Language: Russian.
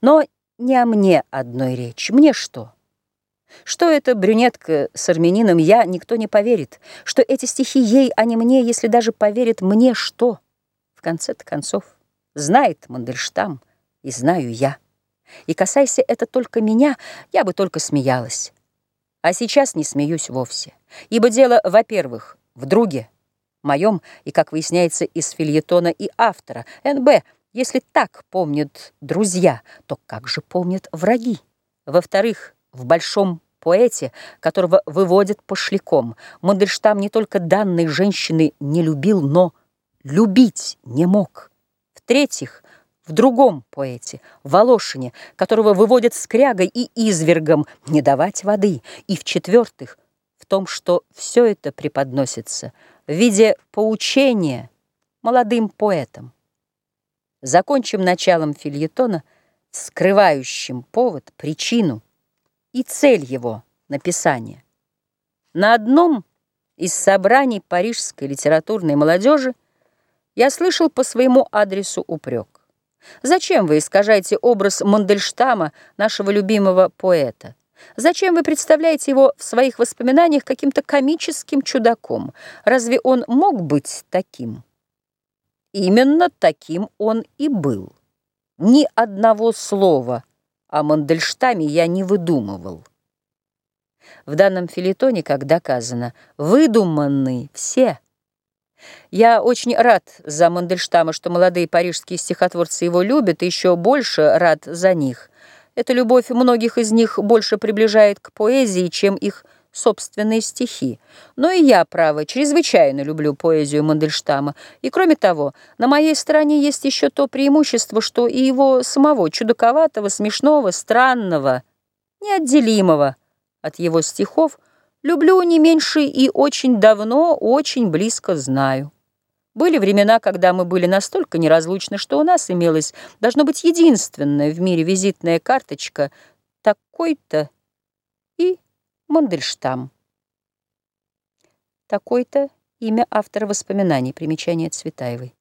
Но не о мне одной речь. Мне что? Что эта брюнетка с армянином я, никто не поверит. Что эти стихи ей, а не мне, если даже поверит мне, что? В конце-то концов, знает Мандельштам, и знаю я. И касайся это только меня, я бы только смеялась. А сейчас не смеюсь вовсе. Ибо дело, во-первых, в друге, моем, и, как выясняется из фильетона и автора, НБ, если так помнят друзья, то как же помнят враги? Во-вторых, в большом поэте, которого выводят пошляком, Мандельштам не только данной женщины не любил, но любить не мог. В-третьих, в другом поэте, Волошине, которого выводят скрягой и извергом не давать воды. И в-четвертых, в том, что все это преподносится в виде поучения молодым поэтам. Закончим началом фильетона, скрывающим повод, причину и цель его написания. На одном из собраний парижской литературной молодежи я слышал по своему адресу упрек. Зачем вы искажаете образ Мандельштама, нашего любимого поэта? Зачем вы представляете его в своих воспоминаниях каким-то комическим чудаком? Разве он мог быть таким? Именно таким он и был. Ни одного слова о Мандельштаме я не выдумывал. В данном филитоне, как доказано, выдуманы все. Я очень рад за Мандельштама, что молодые парижские стихотворцы его любят, и еще больше рад за них. Эта любовь многих из них больше приближает к поэзии, чем их собственные стихи. Но и я, право, чрезвычайно люблю поэзию Мандельштама. И кроме того, на моей стороне есть еще то преимущество, что и его самого чудаковатого, смешного, странного, неотделимого от его стихов люблю не меньше и очень давно, очень близко знаю. Были времена, когда мы были настолько неразлучны, что у нас имелась, должно быть, единственная в мире визитная карточка такой-то Мандельштам. Такой-то имя автора воспоминаний, примечание Цветаевой.